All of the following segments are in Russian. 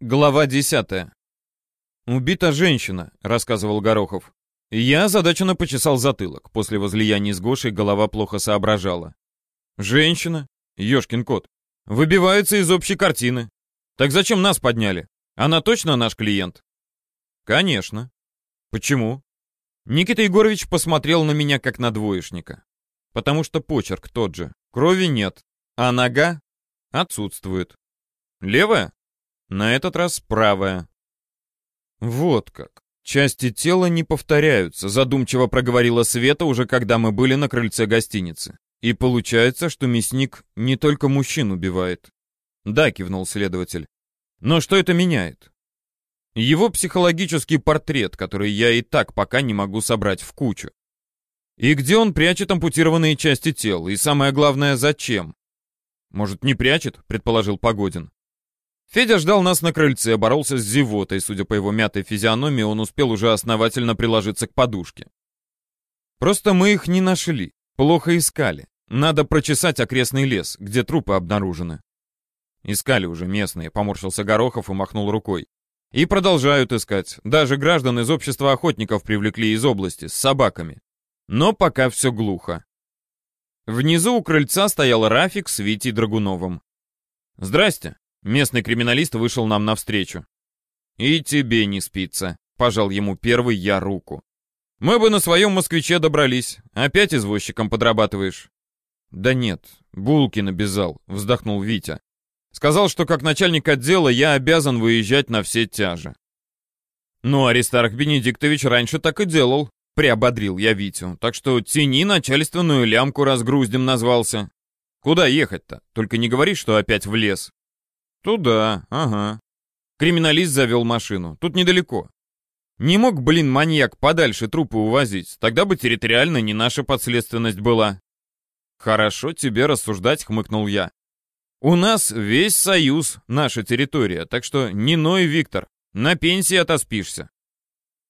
Глава 10. «Убита женщина», — рассказывал Горохов. Я озадаченно почесал затылок. После возлияния с Гошей голова плохо соображала. «Женщина? Ёшкин кот. Выбивается из общей картины. Так зачем нас подняли? Она точно наш клиент?» «Конечно». «Почему?» Никита Егорович посмотрел на меня как на двоечника. «Потому что почерк тот же. Крови нет. А нога отсутствует. Левая?» На этот раз правая. Вот как. Части тела не повторяются, задумчиво проговорила Света уже когда мы были на крыльце гостиницы. И получается, что мясник не только мужчин убивает. Да, кивнул следователь. Но что это меняет? Его психологический портрет, который я и так пока не могу собрать в кучу. И где он прячет ампутированные части тела? И самое главное, зачем? Может, не прячет, предположил Погодин. Федя ждал нас на крыльце, боролся с зевотой. Судя по его мятой физиономии, он успел уже основательно приложиться к подушке. Просто мы их не нашли, плохо искали. Надо прочесать окрестный лес, где трупы обнаружены. Искали уже местные, поморщился Горохов и махнул рукой. И продолжают искать. Даже граждан из общества охотников привлекли из области, с собаками. Но пока все глухо. Внизу у крыльца стоял Рафик с Витей Драгуновым. «Здрасте», Местный криминалист вышел нам навстречу. «И тебе не спится», — пожал ему первый я руку. «Мы бы на своем москвиче добрались. Опять извозчиком подрабатываешь?» «Да нет, булки набезал», — вздохнул Витя. «Сказал, что как начальник отдела я обязан выезжать на все тяжи». «Ну, Аристарх Бенедиктович раньше так и делал», — приободрил я Витю. «Так что тяни начальственную лямку разгруздем назвался. Куда ехать-то? Только не говори, что опять в лес». Туда, ага. Криминалист завел машину. Тут недалеко. Не мог, блин, маньяк подальше трупы увозить. Тогда бы территориально не наша подследственность была. Хорошо тебе рассуждать, хмыкнул я. У нас весь союз, наша территория, так что не ной, Виктор. На пенсии отоспишься.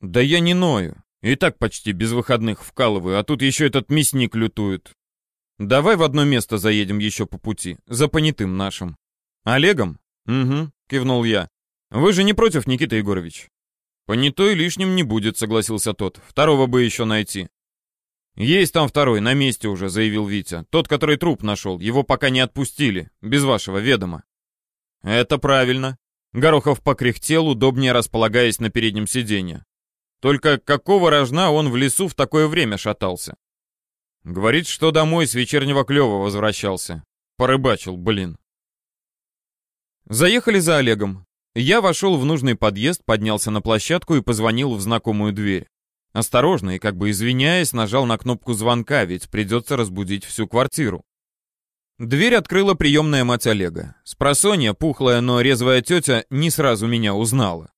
Да я не ною. И так почти без выходных вкалываю, а тут еще этот мясник лютует. Давай в одно место заедем еще по пути, за понятым нашим. «Олегом?» «Угу», — кивнул я. «Вы же не против, Никита Егорович?» «Понятой лишним не будет», — согласился тот. «Второго бы еще найти». «Есть там второй, на месте уже», — заявил Витя. «Тот, который труп нашел. Его пока не отпустили. Без вашего ведома». «Это правильно». Горохов покряхтел, удобнее располагаясь на переднем сиденье. «Только какого рожна он в лесу в такое время шатался?» «Говорит, что домой с вечернего клёва возвращался. Порыбачил, блин». Заехали за Олегом. Я вошел в нужный подъезд, поднялся на площадку и позвонил в знакомую дверь. Осторожно и как бы извиняясь, нажал на кнопку звонка, ведь придется разбудить всю квартиру. Дверь открыла приемная мать Олега. Спросонья, пухлая, но резвая тетя, не сразу меня узнала.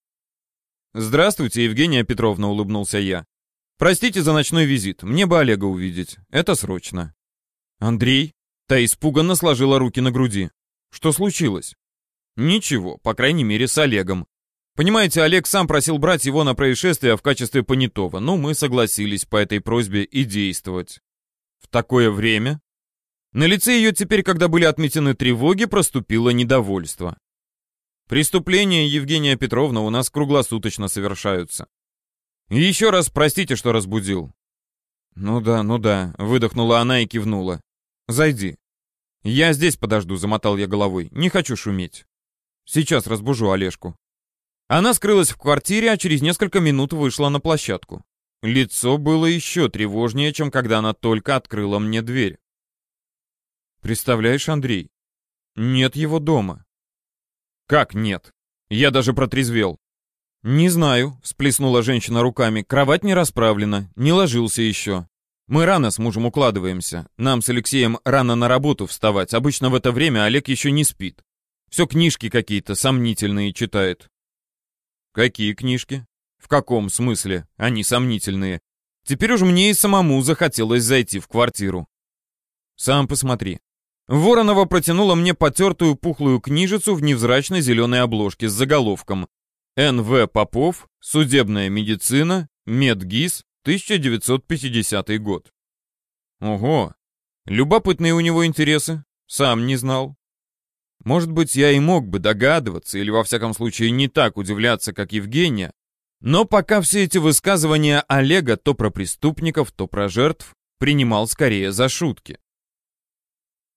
«Здравствуйте, Евгения Петровна», — улыбнулся я. «Простите за ночной визит, мне бы Олега увидеть. Это срочно». «Андрей?» Та испуганно сложила руки на груди. «Что случилось?» Ничего, по крайней мере, с Олегом. Понимаете, Олег сам просил брать его на происшествие в качестве понятого, но мы согласились по этой просьбе и действовать. В такое время? На лице ее теперь, когда были отметены тревоги, проступило недовольство. Преступления, Евгения Петровна, у нас круглосуточно совершаются. еще раз простите, что разбудил. Ну да, ну да, выдохнула она и кивнула. Зайди. Я здесь подожду, замотал я головой. Не хочу шуметь. Сейчас разбужу Олежку». Она скрылась в квартире, а через несколько минут вышла на площадку. Лицо было еще тревожнее, чем когда она только открыла мне дверь. «Представляешь, Андрей, нет его дома». «Как нет? Я даже протрезвел». «Не знаю», — всплеснула женщина руками. «Кровать не расправлена, не ложился еще. Мы рано с мужем укладываемся. Нам с Алексеем рано на работу вставать. Обычно в это время Олег еще не спит. Все книжки какие-то сомнительные читает. Какие книжки? В каком смысле? Они сомнительные. Теперь уж мне и самому захотелось зайти в квартиру. Сам посмотри. Воронова протянула мне потертую пухлую книжицу в невзрачной зеленой обложке с заголовком «Н.В. Попов. Судебная медицина. Медгиз. 1950 год». Ого! Любопытные у него интересы. Сам не знал. Может быть, я и мог бы догадываться, или во всяком случае не так удивляться, как Евгения, но пока все эти высказывания Олега то про преступников, то про жертв принимал скорее за шутки.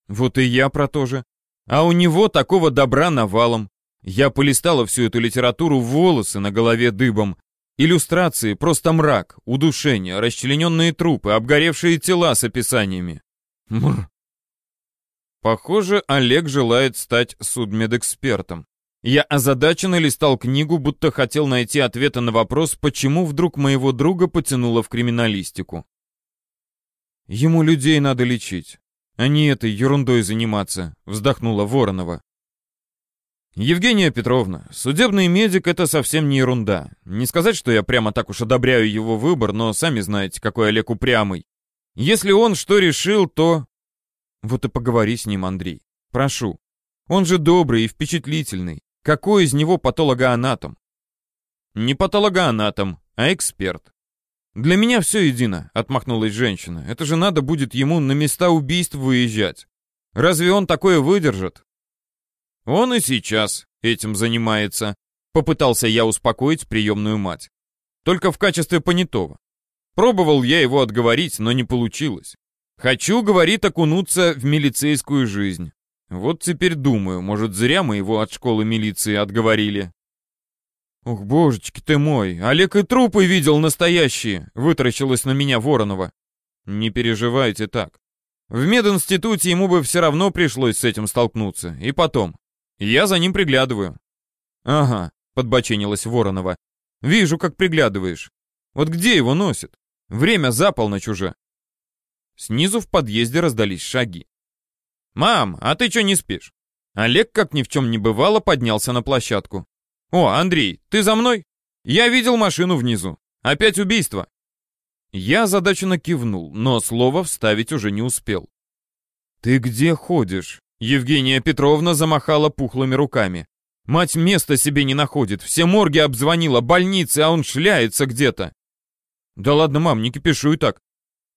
Вот и я про то же. А у него такого добра навалом. Я полистала всю эту литературу, волосы на голове дыбом. Иллюстрации, просто мрак, удушение, расчлененные трупы, обгоревшие тела с описаниями. Мр. Похоже, Олег желает стать судмедэкспертом. Я озадаченно листал книгу, будто хотел найти ответы на вопрос, почему вдруг моего друга потянуло в криминалистику. Ему людей надо лечить, а не этой ерундой заниматься, вздохнула Воронова. Евгения Петровна, судебный медик — это совсем не ерунда. Не сказать, что я прямо так уж одобряю его выбор, но сами знаете, какой Олег упрямый. Если он что решил, то... Вот и поговори с ним, Андрей. Прошу. Он же добрый и впечатлительный. Какой из него патологоанатом? Не патологоанатом, а эксперт. Для меня все едино, отмахнулась женщина. Это же надо будет ему на места убийств выезжать. Разве он такое выдержит? Он и сейчас этим занимается, попытался я успокоить приемную мать. Только в качестве понятого. Пробовал я его отговорить, но не получилось. Хочу, говорит, окунуться в милицейскую жизнь. Вот теперь думаю, может, зря мы его от школы милиции отговорили. «Ох, божечки ты мой, Олег и трупы видел настоящие!» — вытаращилась на меня Воронова. «Не переживайте так. В мединституте ему бы все равно пришлось с этим столкнуться. И потом, я за ним приглядываю». «Ага», — подбоченилась Воронова. «Вижу, как приглядываешь. Вот где его носит? Время за полночь уже». Снизу в подъезде раздались шаги. «Мам, а ты что не спишь?» Олег, как ни в чем не бывало, поднялся на площадку. «О, Андрей, ты за мной? Я видел машину внизу. Опять убийство». Я озадаченно кивнул, но слово вставить уже не успел. «Ты где ходишь?» Евгения Петровна замахала пухлыми руками. Мать места себе не находит, все морги обзвонила, больницы, а он шляется где-то. Да ладно, мам, не кипишуй так.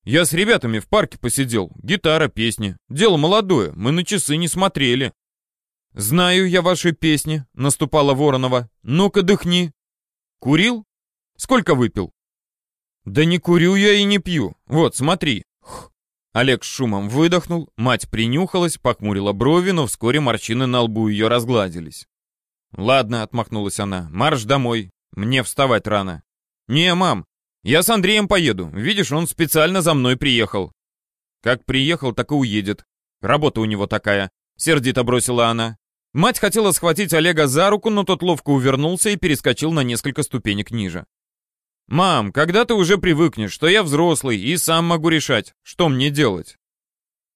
Я с ребятами в парке посидел, гитара, песни. Дело молодое, мы на часы не смотрели. Знаю я ваши песни, наступала Воронова. Ну-ка дыхни. Курил? Сколько выпил? Да не курю я и не пью. Вот, смотри. Олег с шумом выдохнул, мать принюхалась, похмурила брови, но вскоре морщины на лбу ее разгладились. «Ладно», — отмахнулась она, — «марш домой. Мне вставать рано». «Не, мам, я с Андреем поеду. Видишь, он специально за мной приехал». «Как приехал, так и уедет. Работа у него такая», — сердито бросила она. Мать хотела схватить Олега за руку, но тот ловко увернулся и перескочил на несколько ступенек ниже. «Мам, когда ты уже привыкнешь, что я взрослый и сам могу решать, что мне делать?»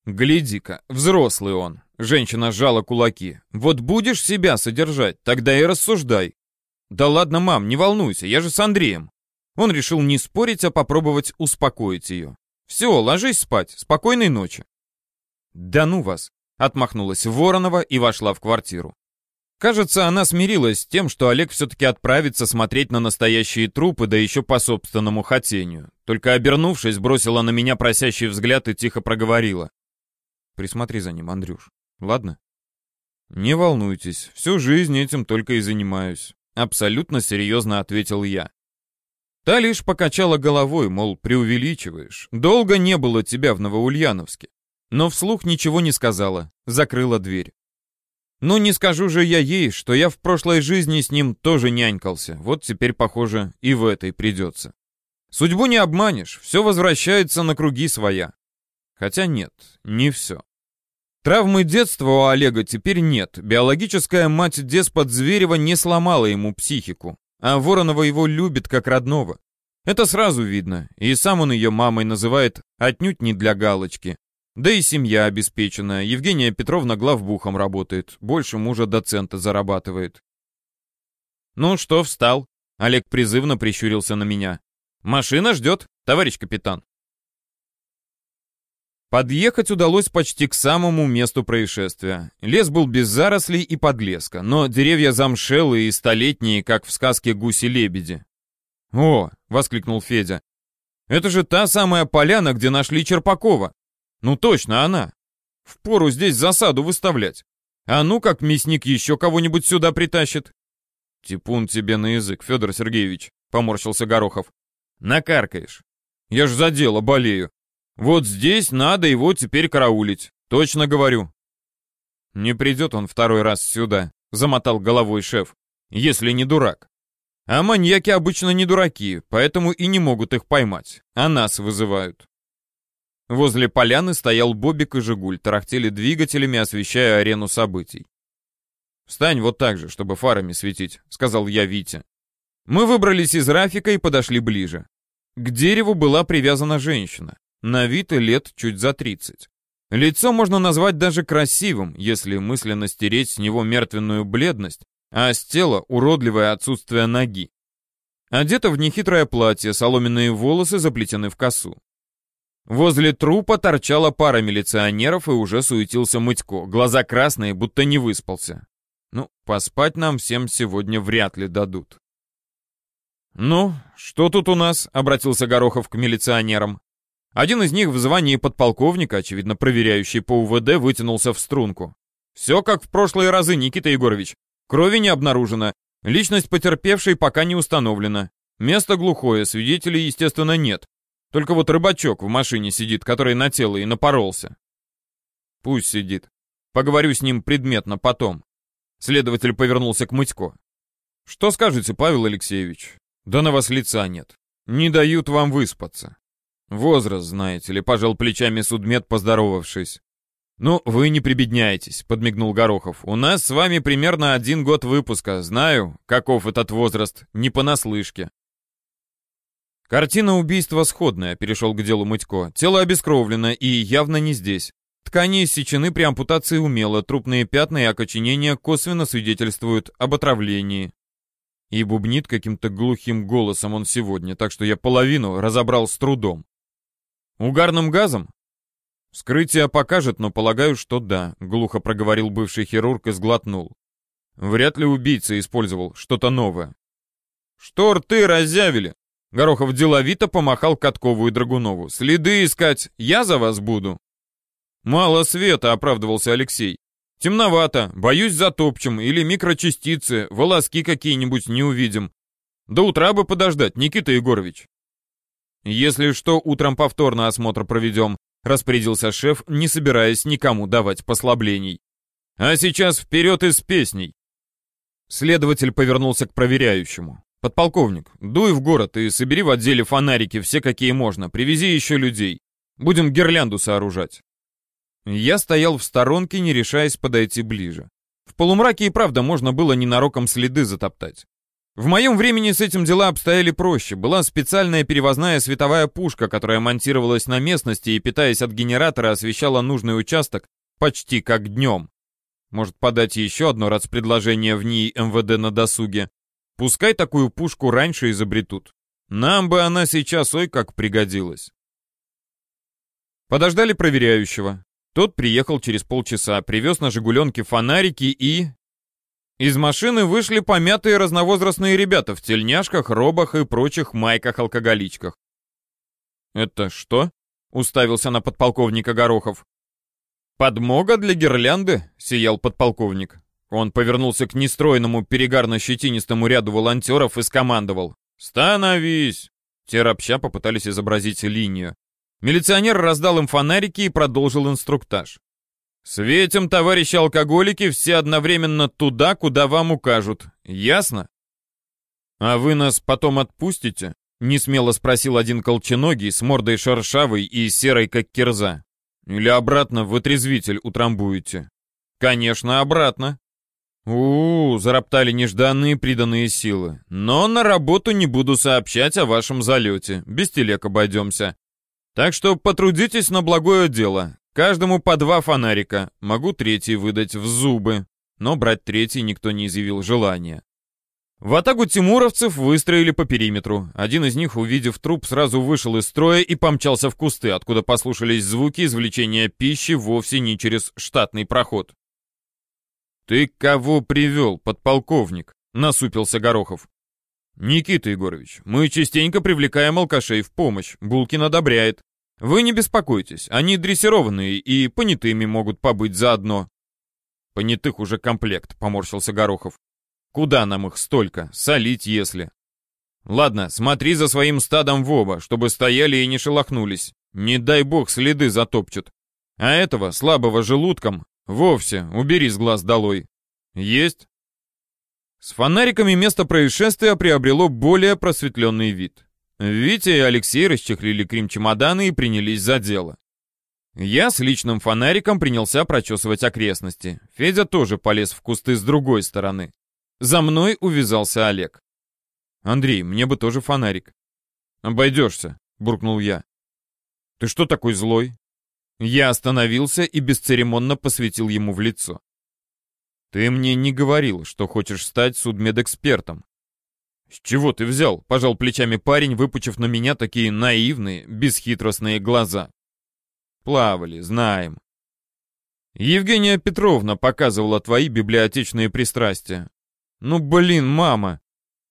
«Гляди-ка, взрослый он!» Женщина сжала кулаки. «Вот будешь себя содержать, тогда и рассуждай». «Да ладно, мам, не волнуйся, я же с Андреем». Он решил не спорить, а попробовать успокоить ее. «Все, ложись спать, спокойной ночи». «Да ну вас!» — отмахнулась Воронова и вошла в квартиру. Кажется, она смирилась с тем, что Олег все-таки отправится смотреть на настоящие трупы, да еще по собственному хотению. Только обернувшись, бросила на меня просящий взгляд и тихо проговорила. «Присмотри за ним, Андрюш, ладно?» «Не волнуйтесь, всю жизнь этим только и занимаюсь», — абсолютно серьезно ответил я. Та лишь покачала головой, мол, преувеличиваешь. Долго не было тебя в Новоульяновске. Но вслух ничего не сказала, закрыла дверь. Ну, не скажу же я ей, что я в прошлой жизни с ним тоже нянькался. Вот теперь, похоже, и в этой придется. Судьбу не обманешь, все возвращается на круги своя. Хотя нет, не все. Травмы детства у Олега теперь нет. Биологическая мать деспот Зверева не сломала ему психику, а Воронова его любит как родного. Это сразу видно, и сам он ее мамой называет отнюдь не для галочки, да и семья обеспеченная. Евгения Петровна главбухом работает. Больше мужа доцента зарабатывает. «Ну что, встал?» Олег призывно прищурился на меня. «Машина ждет, товарищ капитан». Подъехать удалось почти к самому месту происшествия. Лес был без зарослей и подлеска, но деревья замшелые и столетние, как в сказке «Гуси-лебеди». «О!» — воскликнул Федя. «Это же та самая поляна, где нашли Черпакова!» Ну точно она. Впору здесь засаду выставлять. А ну, как мясник еще кого-нибудь сюда притащит. Типун тебе на язык, Федор Сергеевич, поморщился Горохов. Накаркаешь. Я ж за дело болею. Вот здесь надо его теперь караулить. Точно говорю. Не придет он второй раз сюда, замотал головой шеф, если не дурак. А маньяки обычно не дураки, поэтому и не могут их поймать, а нас вызывают. Возле поляны стоял Бобик и Жигуль, тарахтели двигателями, освещая арену событий. «Встань вот так же, чтобы фарами светить», — сказал я Вите. Мы выбрались из Рафика и подошли ближе. К дереву была привязана женщина, на вид и лет чуть за тридцать. Лицо можно назвать даже красивым, если мысленно стереть с него мертвенную бледность, а с тела уродливое отсутствие ноги. Одета в нехитрое платье, соломенные волосы заплетены в косу. Возле трупа торчала пара милиционеров и уже суетился Мытько, глаза красные, будто не выспался. Ну, поспать нам всем сегодня вряд ли дадут. «Ну, что тут у нас?» — обратился Горохов к милиционерам. Один из них в звании подполковника, очевидно проверяющий по УВД, вытянулся в струнку. «Все как в прошлые разы, Никита Егорович. Крови не обнаружено. Личность потерпевшей пока не установлена. Место глухое, свидетелей, естественно, нет. Только вот рыбачок в машине сидит, который на тело и напоролся. Пусть сидит. Поговорю с ним предметно потом. Следователь повернулся к Мытько. Что скажете, Павел Алексеевич? Да на вас лица нет. Не дают вам выспаться. Возраст, знаете ли, пожал плечами судмед, поздоровавшись. «Ну, вы не прибедняйтесь», — подмигнул Горохов. «У нас с вами примерно один год выпуска. Знаю, каков этот возраст, не понаслышке». Картина убийства сходная, перешел к делу Мытько. Тело обескровлено и явно не здесь. Ткани иссечены при ампутации умело, трупные пятна и окоченения косвенно свидетельствуют об отравлении. И бубнит каким-то глухим голосом он сегодня, так что я половину разобрал с трудом. Угарным газом? «Вскрытие покажет, но полагаю, что да», — глухо проговорил бывший хирург и сглотнул. «Вряд ли убийца использовал что-то новое». «Что рты разъявили?» Горохов деловито помахал Каткову и Драгунову. «Следы искать я за вас буду». «Мало света», — оправдывался Алексей. «Темновато, боюсь затопчем, или микрочастицы, волоски какие-нибудь не увидим. До утра бы подождать, Никита Егорович». «Если что, утром повторно осмотр проведем», распорядился шеф, не собираясь никому давать послаблений. А сейчас вперед из песней. Следователь повернулся к проверяющему. «Подполковник, дуй в город и собери в отделе фонарики все, какие можно. Привези еще людей. Будем гирлянду сооружать». Я стоял в сторонке, не решаясь подойти ближе. В полумраке и правда можно было ненароком следы затоптать. В моем времени с этим дела обстояли проще. Была специальная перевозная световая пушка, которая монтировалась на местности и, питаясь от генератора, освещала нужный участок почти как днем. Может подать еще одно раз предложение в ней МВД на досуге. Пускай такую пушку раньше изобретут. Нам бы она сейчас ой как пригодилась. Подождали проверяющего. Тот приехал через полчаса, привез на «Жигуленке» фонарики и... Из машины вышли помятые разновозрастные ребята в тельняшках, робах и прочих майках-алкоголичках. «Это что?» — уставился на подполковника Горохов. «Подмога для гирлянды?» — сиял подполковник. Он повернулся к нестройному перегарно-щетинистому ряду волонтеров и скомандовал. «Становись!» Те ропща попытались изобразить линию. Милиционер раздал им фонарики и продолжил инструктаж. Светим, товарищи алкоголики, все одновременно туда, куда вам укажут. Ясно? А вы нас потом отпустите? Несмело спросил один колченогий с мордой шершавой и серой, как кирза. Или обратно в отрезвитель утрамбуете? Конечно, обратно. у, -у, зароптали нежданные приданные силы. Но на работу не буду сообщать о вашем залете. Без телег обойдемся. Так что потрудитесь на благое дело. Каждому по два фонарика, могу третий выдать в зубы, но брать третий никто не изъявил желания. В атаку тимуровцев выстроили по периметру. Один из них, увидев труп, сразу вышел из строя и помчался в кусты, откуда послушались звуки извлечения пищи вовсе не через штатный проход. «Ты кого привел, подполковник?» — насупился Горохов. «Никита Егорович, мы частенько привлекаем алкашей в помощь. Булкин одобряет. Вы не беспокойтесь, они дрессированные и понятыми могут побыть заодно. Понятых уже комплект, поморщился Горохов. Куда нам их столько? Солить, если. Ладно, смотри за своим стадом в оба, чтобы стояли и не шелохнулись. Не дай бог следы затопчут. А этого, слабого желудком, вовсе убери с глаз долой. Есть? С фонариками место происшествия приобрело более просветленный вид. Витя и Алексей расчехлили крем-чемоданы и принялись за дело. Я с личным фонариком принялся прочесывать окрестности. Федя тоже полез в кусты с другой стороны. За мной увязался Олег. «Андрей, мне бы тоже фонарик». «Обойдешься», — буркнул я. «Ты что такой злой?» Я остановился и бесцеремонно посветил ему в лицо. «Ты мне не говорил, что хочешь стать судмедэкспертом». «С чего ты взял?» — пожал плечами парень, выпучив на меня такие наивные, бесхитростные глаза. «Плавали, знаем». «Евгения Петровна показывала твои библиотечные пристрастия. Ну, блин, мама!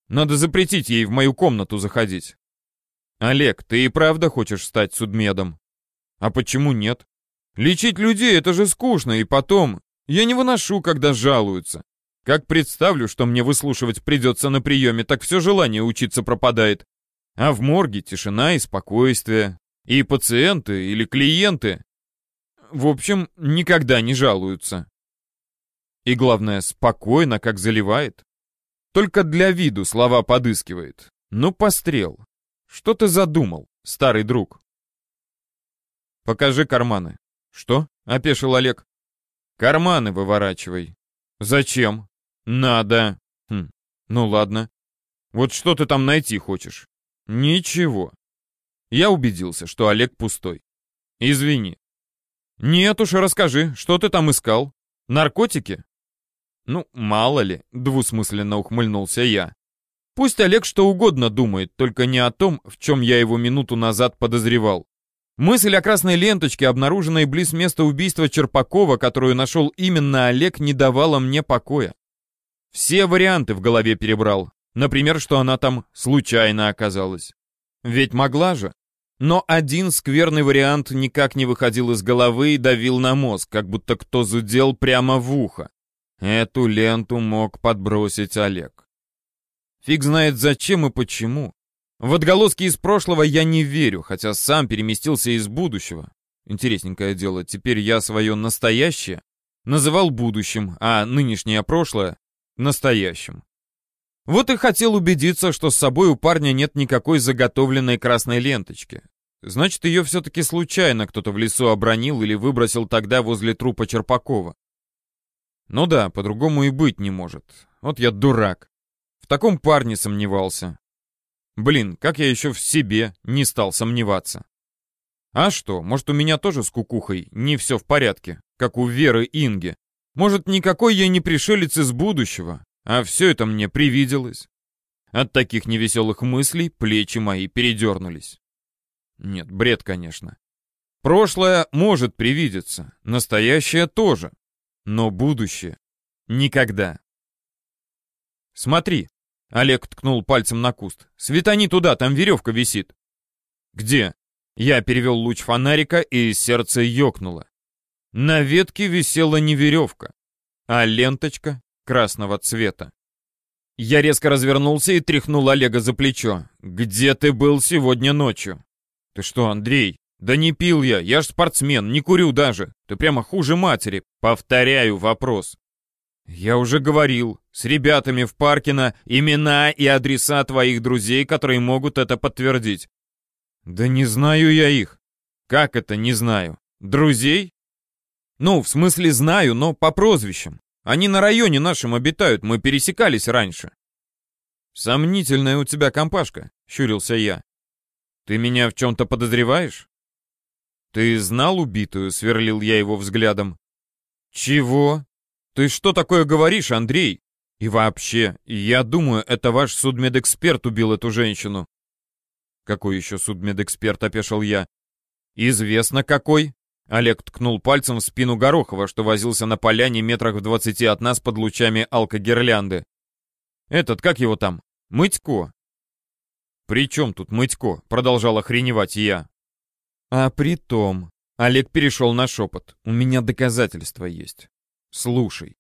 Надо запретить ей в мою комнату заходить. Олег, ты и правда хочешь стать судмедом? А почему нет? Лечить людей — это же скучно, и потом... Я не выношу, когда жалуются. Как представлю, что мне выслушивать придется на приеме, так все желание учиться пропадает. А в морге тишина и спокойствие. И пациенты или клиенты, в общем, никогда не жалуются. И главное, спокойно, как заливает. Только для виду слова подыскивает. Ну, пострел. Что ты задумал, старый друг? Покажи карманы. Что? Опешил Олег. Карманы выворачивай. Зачем? Надо. Хм, ну ладно. Вот что ты там найти хочешь? Ничего. Я убедился, что Олег пустой. Извини. Нет уж, расскажи, что ты там искал? Наркотики? Ну, мало ли, двусмысленно ухмыльнулся я. Пусть Олег что угодно думает, только не о том, в чем я его минуту назад подозревал. Мысль о красной ленточке, обнаруженной близ места убийства Черпакова, которую нашел именно Олег, не давала мне покоя. Все варианты в голове перебрал. Например, что она там случайно оказалась. Ведь могла же. Но один скверный вариант никак не выходил из головы и давил на мозг, как будто кто зудел прямо в ухо. Эту ленту мог подбросить Олег. Фиг знает зачем и почему. В отголоски из прошлого я не верю, хотя сам переместился из будущего. Интересненькое дело, теперь я свое настоящее называл будущим, а нынешнее прошлое — настоящим. Вот и хотел убедиться, что с собой у парня нет никакой заготовленной красной ленточки. Значит, ее все-таки случайно кто-то в лесу обронил или выбросил тогда возле трупа Черпакова. Ну да, по-другому и быть не может. Вот я дурак. В таком парне сомневался. Блин, как я еще в себе не стал сомневаться. А что, может у меня тоже с кукухой не все в порядке, как у Веры Инги? Может, никакой я не пришелец из будущего, а все это мне привиделось? От таких невеселых мыслей плечи мои передернулись. Нет, бред, конечно. Прошлое может привидеться, настоящее тоже, но будущее никогда. Смотри, Олег ткнул пальцем на куст. «Светани туда, там веревка висит». «Где?» Я перевел луч фонарика, и сердце ёкнуло. На ветке висела не веревка, а ленточка красного цвета. Я резко развернулся и тряхнул Олега за плечо. «Где ты был сегодня ночью?» «Ты что, Андрей?» «Да не пил я, я ж спортсмен, не курю даже. Ты прямо хуже матери. Повторяю вопрос. «Я уже говорил, с ребятами в Паркино имена и адреса твоих друзей, которые могут это подтвердить». «Да не знаю я их». «Как это не знаю? Друзей?» «Ну, в смысле знаю, но по прозвищам. Они на районе нашем обитают, мы пересекались раньше». «Сомнительная у тебя компашка», — щурился я. «Ты меня в чем-то подозреваешь?» «Ты знал убитую?» — сверлил я его взглядом. «Чего?» «Ты что такое говоришь, Андрей? И вообще, я думаю, это ваш судмедэксперт убил эту женщину». «Какой еще судмедэксперт?» — опешил я. «Известно какой». Олег ткнул пальцем в спину Горохова, что возился на поляне метрах в двадцати от нас под лучами алкогирлянды. «Этот, как его там? Мытько?» «При чем тут Мытько?» — продолжал охреневать я. «А при том...» Олег перешел на шепот. «У меня доказательства есть. Слушай,